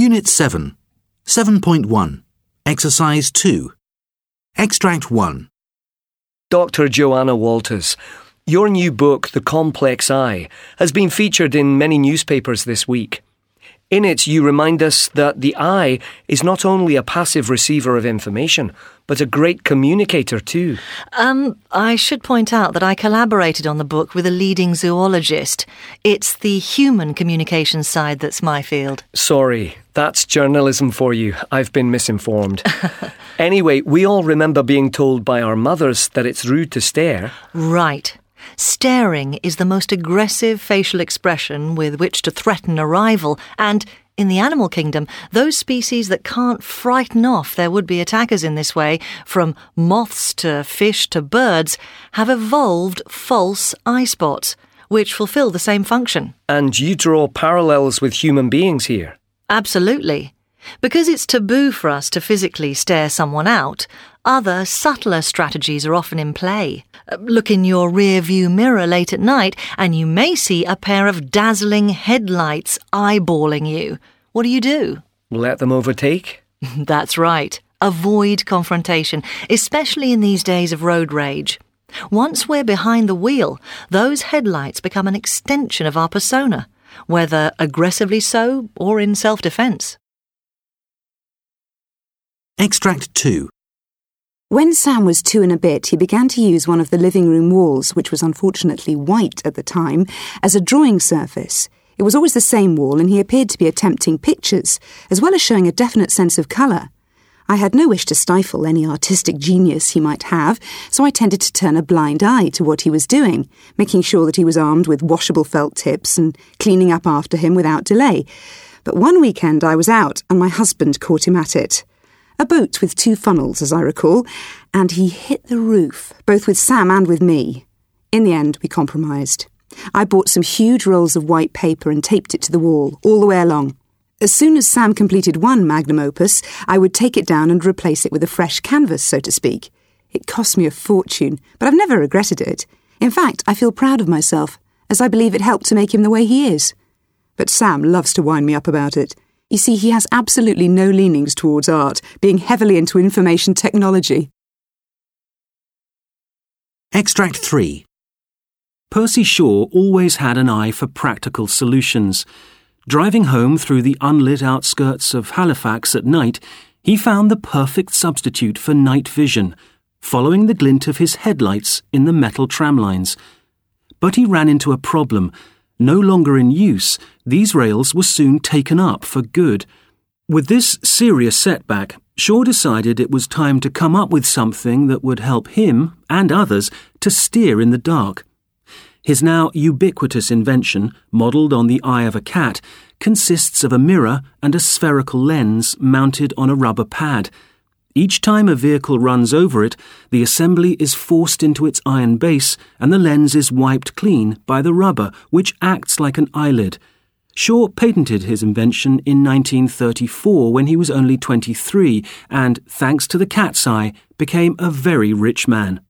Unit 7. 7.1. Exercise 2. Extract 1. Dr. Joanna Walters, your new book, The Complex Eye, has been featured in many newspapers this week. In it, you remind us that the eye is not only a passive receiver of information, but a great communicator too. Um, I should point out that I collaborated on the book with a leading zoologist. It's the human communication side that's my field. Sorry, that's journalism for you. I've been misinformed. anyway, we all remember being told by our mothers that it's rude to stare. Right. Staring is the most aggressive facial expression with which to threaten a rival, and in the animal kingdom, those species that can't frighten off their would be attackers in this way, from moths to fish to birds, have evolved false eye spots, which fulfill the same function. And you draw parallels with human beings here. Absolutely. Because it's taboo for us to physically stare someone out, other, subtler strategies are often in play. Look in your rear view mirror late at night, and you may see a pair of dazzling headlights eyeballing you. What do you do? Let them overtake? That's right. Avoid confrontation, especially in these days of road rage. Once we're behind the wheel, those headlights become an extension of our persona, whether aggressively so or in self defense. Extract 2. When Sam was two and a bit, he began to use one of the living room walls, which was unfortunately white at the time, as a drawing surface. It was always the same wall, and he appeared to be attempting pictures, as well as showing a definite sense of colour. I had no wish to stifle any artistic genius he might have, so I tended to turn a blind eye to what he was doing, making sure that he was armed with washable felt tips and cleaning up after him without delay. But one weekend I was out, and my husband caught him at it a boat with two funnels, as I recall, and he hit the roof, both with Sam and with me. In the end, we compromised. I bought some huge rolls of white paper and taped it to the wall, all the way along. As soon as Sam completed one magnum opus, I would take it down and replace it with a fresh canvas, so to speak. It cost me a fortune, but I've never regretted it. In fact, I feel proud of myself, as I believe it helped to make him the way he is. But Sam loves to wind me up about it. You see, he has absolutely no leanings towards art, being heavily into information technology. Extract 3. Percy Shaw always had an eye for practical solutions. Driving home through the unlit outskirts of Halifax at night, he found the perfect substitute for night vision, following the glint of his headlights in the metal tramlines. But he ran into a problem. No longer in use, these rails were soon taken up for good. With this serious setback, Shaw decided it was time to come up with something that would help him and others to steer in the dark. His now ubiquitous invention, modelled on the eye of a cat, consists of a mirror and a spherical lens mounted on a rubber pad. Each time a vehicle runs over it, the assembly is forced into its iron base and the lens is wiped clean by the rubber, which acts like an eyelid. Shaw patented his invention in 1934 when he was only 23 and, thanks to the cat's eye, became a very rich man.